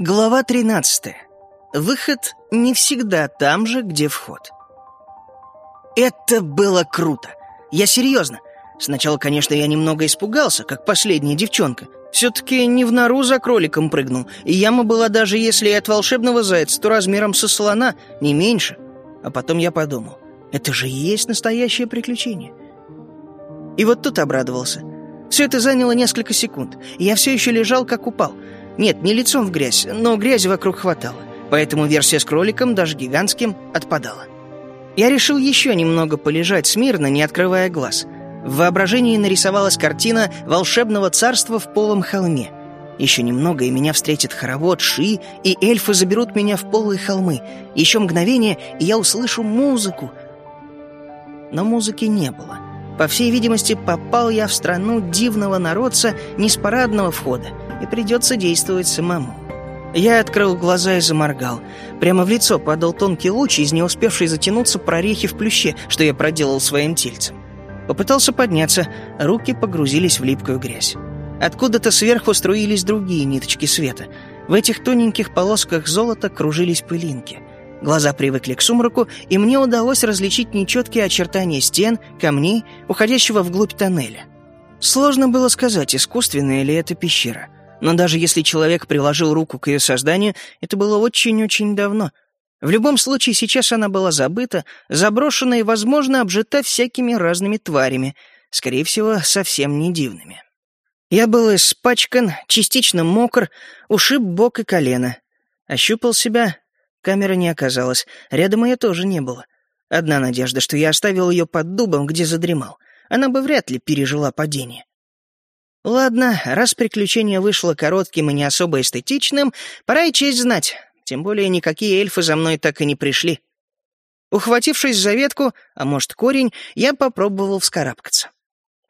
Глава 13. Выход не всегда там же, где вход. Это было круто. Я серьезно. Сначала, конечно, я немного испугался, как последняя девчонка. Все-таки не в нору за кроликом прыгнул, и яма была даже если и от волшебного зайца, то размером со слона, не меньше. А потом я подумал, это же и есть настоящее приключение. И вот тут обрадовался. Все это заняло несколько секунд, я все еще лежал, как упал — нет, не лицом в грязь, но грязи вокруг хватало. Поэтому версия с кроликом, даже гигантским, отпадала. Я решил еще немного полежать смирно, не открывая глаз. В воображении нарисовалась картина волшебного царства в полом холме. Еще немного, и меня встретит хоровод Ши, и эльфы заберут меня в полые холмы. Еще мгновение, и я услышу музыку. Но музыки не было. По всей видимости, попал я в страну дивного народца не с парадного входа, и придется действовать самому. Я открыл глаза и заморгал. Прямо в лицо падал тонкий луч из не успевшей затянуться прорехи в плюще, что я проделал своим тельцем. Попытался подняться, руки погрузились в липкую грязь. Откуда-то сверху струились другие ниточки света. В этих тоненьких полосках золота кружились пылинки. Глаза привыкли к сумраку, и мне удалось различить нечеткие очертания стен, камней, уходящего вглубь тоннеля. Сложно было сказать, искусственная ли это пещера — но даже если человек приложил руку к ее созданию, это было очень-очень давно. В любом случае, сейчас она была забыта, заброшена и, возможно, обжита всякими разными тварями, скорее всего, совсем не дивными. Я был испачкан, частично мокр, ушиб бок и колено. Ощупал себя, камеры не оказалось, рядом ее тоже не было. Одна надежда, что я оставил ее под дубом, где задремал. Она бы вряд ли пережила падение. Ладно, раз приключение вышло коротким и не особо эстетичным, пора и честь знать. Тем более никакие эльфы за мной так и не пришли. Ухватившись за ветку, а может корень, я попробовал вскарабкаться.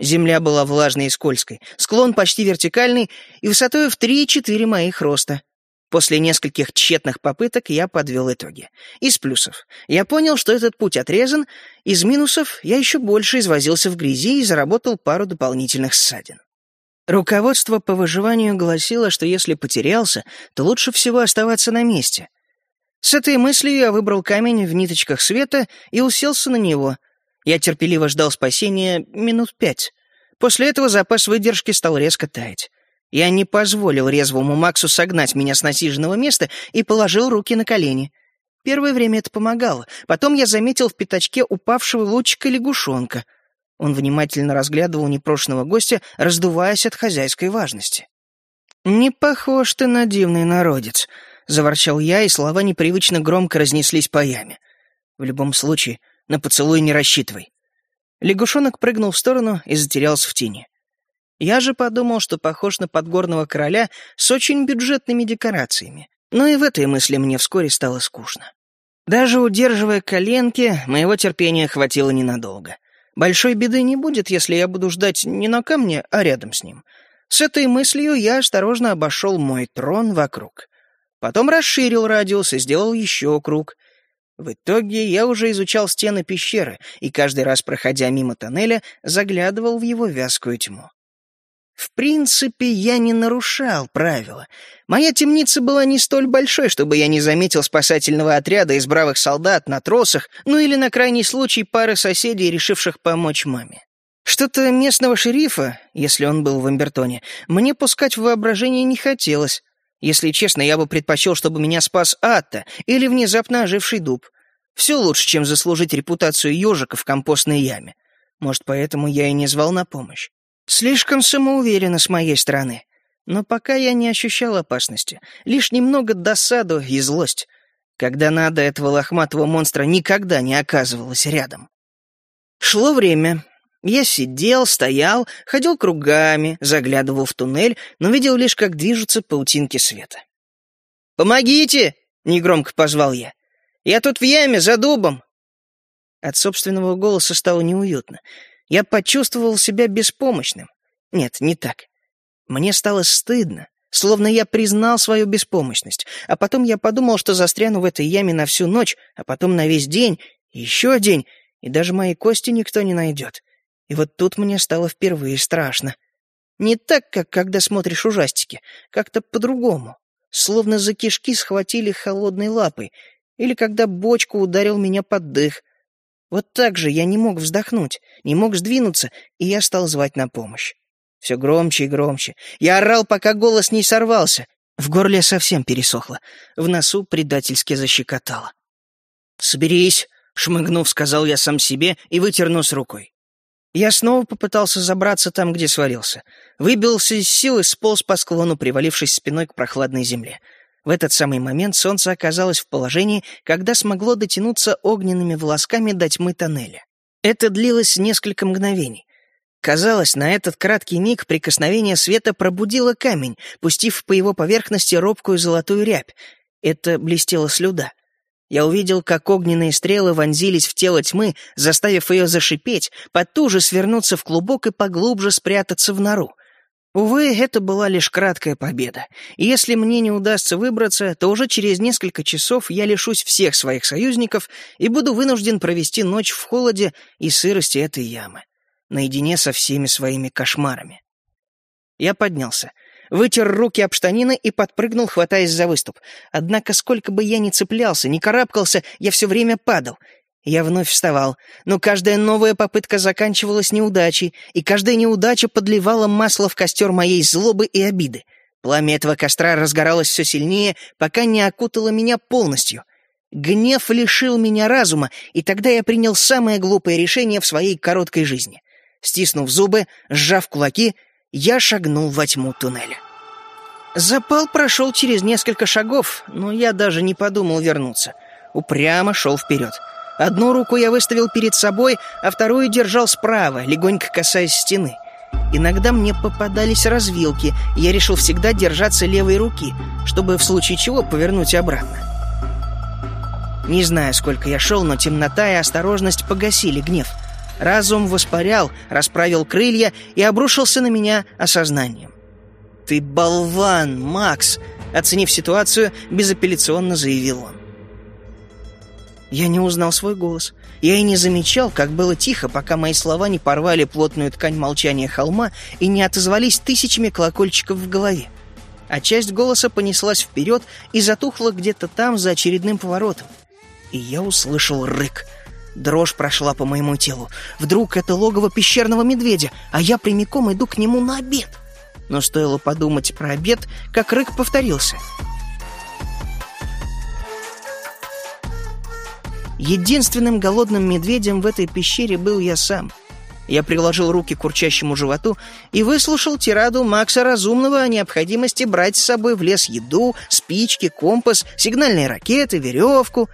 Земля была влажной и скользкой, склон почти вертикальный и высотой в 3-4 моих роста. После нескольких тщетных попыток я подвел итоги. Из плюсов. Я понял, что этот путь отрезан, из минусов я еще больше извозился в грязи и заработал пару дополнительных ссадин. Руководство по выживанию гласило, что если потерялся, то лучше всего оставаться на месте. С этой мыслью я выбрал камень в ниточках света и уселся на него. Я терпеливо ждал спасения минут пять. После этого запас выдержки стал резко таять. Я не позволил резвому Максу согнать меня с насиженного места и положил руки на колени. Первое время это помогало. Потом я заметил в пятачке упавшего лучика лягушонка — он внимательно разглядывал непрошенного гостя, раздуваясь от хозяйской важности. «Не похож ты на дивный народец», — заворчал я, и слова непривычно громко разнеслись по яме. «В любом случае, на поцелуй не рассчитывай». Лягушонок прыгнул в сторону и затерялся в тени. Я же подумал, что похож на подгорного короля с очень бюджетными декорациями. Но и в этой мысли мне вскоре стало скучно. Даже удерживая коленки, моего терпения хватило ненадолго. Большой беды не будет, если я буду ждать не на камне, а рядом с ним. С этой мыслью я осторожно обошел мой трон вокруг. Потом расширил радиус и сделал еще круг. В итоге я уже изучал стены пещеры и каждый раз, проходя мимо тоннеля, заглядывал в его вязкую тьму. В принципе, я не нарушал правила. Моя темница была не столь большой, чтобы я не заметил спасательного отряда из бравых солдат на тросах, ну или на крайний случай пары соседей, решивших помочь маме. Что-то местного шерифа, если он был в Амбертоне, мне пускать в воображение не хотелось. Если честно, я бы предпочел, чтобы меня спас Атта или внезапно оживший дуб. Все лучше, чем заслужить репутацию ежика в компостной яме. Может, поэтому я и не звал на помощь. Слишком самоуверенно с моей стороны. Но пока я не ощущал опасности, лишь немного досаду и злость. Когда надо, этого лохматого монстра никогда не оказывалось рядом. Шло время. Я сидел, стоял, ходил кругами, заглядывал в туннель, но видел лишь, как движутся паутинки света. «Помогите!» — негромко позвал я. «Я тут в яме, за дубом!» От собственного голоса стало неуютно. Я почувствовал себя беспомощным. Нет, не так. Мне стало стыдно, словно я признал свою беспомощность, а потом я подумал, что застряну в этой яме на всю ночь, а потом на весь день, еще день, и даже мои кости никто не найдет. И вот тут мне стало впервые страшно. Не так, как когда смотришь ужастики, как-то по-другому. словно за кишки схватили холодной лапой, или когда бочку ударил меня под дых. Вот так же я не мог вздохнуть, не мог сдвинуться, и я стал звать на помощь. Все громче и громче. Я орал, пока голос не сорвался. В горле совсем пересохло, в носу предательски защекотало. «Соберись!» — шмыгнув, сказал я сам себе и вытер нос рукой. Я снова попытался забраться там, где свалился. Выбился из сил и сполз по склону, привалившись спиной к прохладной земле. В этот самый момент солнце оказалось в положении, когда смогло дотянуться огненными волосками до тьмы тоннеля. Это длилось несколько мгновений. Казалось, на этот краткий миг прикосновение света пробудило камень, пустив по его поверхности робкую золотую рябь. Это блестела слюда. Я увидел, как огненные стрелы вонзились в тело тьмы, заставив ее зашипеть, потуже свернуться в клубок и поглубже спрятаться в нору. Увы, это была лишь краткая победа. И если мне не удастся выбраться, то уже через несколько часов я лишусь всех своих союзников и буду вынужден провести ночь в холоде и сырости этой ямы, наедине со всеми своими кошмарами. Я поднялся вытер руки об штанины и подпрыгнул, хватаясь за выступ. Однако, сколько бы я ни цеплялся, ни карабкался, я все время падал. Я вновь вставал, но каждая новая попытка заканчивалась неудачей, и каждая неудача подливала масло в костер моей злобы и обиды. Пламя этого костра разгоралось все сильнее, пока не окутало меня полностью. Гнев лишил меня разума, и тогда я принял самое глупое решение в своей короткой жизни. Стиснув зубы, сжав кулаки, я шагнул во тьму туннеля. Запал прошел через несколько шагов, но я даже не подумал вернуться. Упрямо шел вперед. Одну руку я выставил перед собой, а вторую держал справа, легонько касаясь стены. Иногда мне попадались развилки, и я решил всегда держаться левой руки, чтобы в случае чего повернуть обратно. Не знаю, сколько я шел, но темнота и осторожность погасили гнев — Разум воспарял, расправил крылья и обрушился на меня осознанием. «Ты болван, Макс!» Оценив ситуацию, безапелляционно заявил он. Я не узнал свой голос. Я и не замечал, как было тихо, пока мои слова не порвали плотную ткань молчания холма и не отозвались тысячами колокольчиков в голове. А часть голоса понеслась вперед и затухла где-то там за очередным поворотом. И я услышал рык — Дрожь прошла по моему телу. Вдруг это логово пещерного медведя, а я прямиком иду к нему на обед. Но стоило подумать про обед, как рык повторился. Единственным голодным медведем в этой пещере был я сам. Я приложил руки к урчащему животу и выслушал тираду Макса Разумного о необходимости брать с собой в лес еду, спички, компас, сигнальные ракеты, веревку,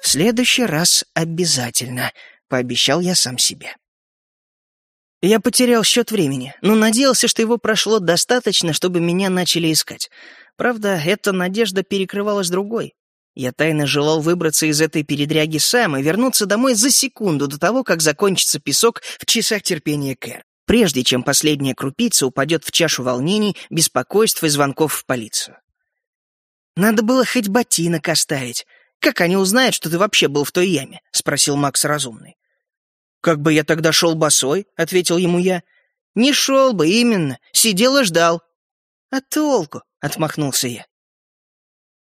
«В следующий раз обязательно», — пообещал я сам себе. Я потерял счет времени, но надеялся, что его прошло достаточно, чтобы меня начали искать. Правда, эта надежда перекрывалась другой. Я тайно желал выбраться из этой передряги сам и вернуться домой за секунду до того, как закончится песок в часах терпения Кэр, прежде чем последняя крупица упадет в чашу волнений, беспокойств и звонков в полицию. Надо было хоть ботинок оставить, «Как они узнают, что ты вообще был в той яме?» — спросил Макс разумный. «Как бы я тогда шел босой?» — ответил ему я. «Не шел бы, именно. Сидел и ждал». «А толку?» — отмахнулся я.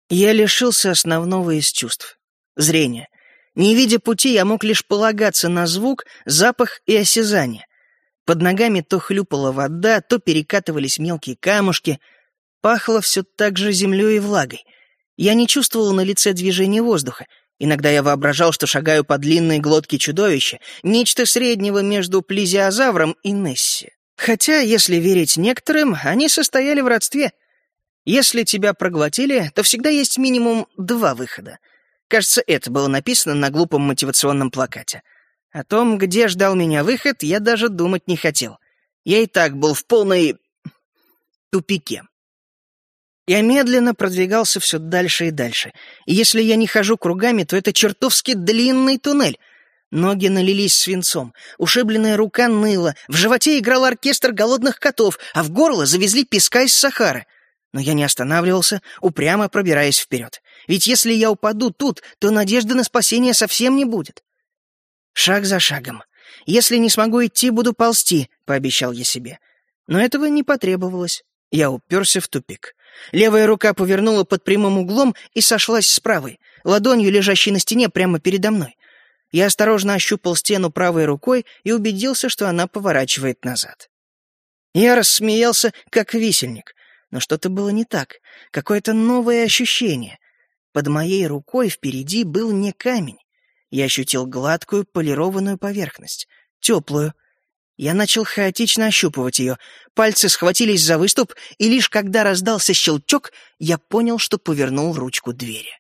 Я лишился основного из чувств — зрения. Не видя пути, я мог лишь полагаться на звук, запах и осязание. Под ногами то хлюпала вода, то перекатывались мелкие камушки. Пахло все так же землей и влагой — я не чувствовал на лице движения воздуха. Иногда я воображал, что шагаю по длинной глотке чудовища, нечто среднего между плезиозавром и Несси. Хотя, если верить некоторым, они состояли в родстве. Если тебя проглотили, то всегда есть минимум два выхода. Кажется, это было написано на глупом мотивационном плакате. О том, где ждал меня выход, я даже думать не хотел. Я и так был в полной... тупике. Я медленно продвигался все дальше и дальше. И если я не хожу кругами, то это чертовски длинный туннель. Ноги налились свинцом, ушибленная рука ныла, в животе играл оркестр голодных котов, а в горло завезли песка из Сахары. Но я не останавливался, упрямо пробираясь вперед. Ведь если я упаду тут, то надежды на спасение совсем не будет. Шаг за шагом. Если не смогу идти, буду ползти, пообещал я себе. Но этого не потребовалось. Я уперся в тупик. Левая рука повернула под прямым углом и сошлась с правой, ладонью, лежащей на стене прямо передо мной. Я осторожно ощупал стену правой рукой и убедился, что она поворачивает назад. Я рассмеялся, как висельник, но что-то было не так, какое-то новое ощущение. Под моей рукой впереди был не камень. Я ощутил гладкую полированную поверхность, теплую. Я начал хаотично ощупывать ее. Пальцы схватились за выступ, и лишь когда раздался щелчок, я понял, что повернул ручку двери.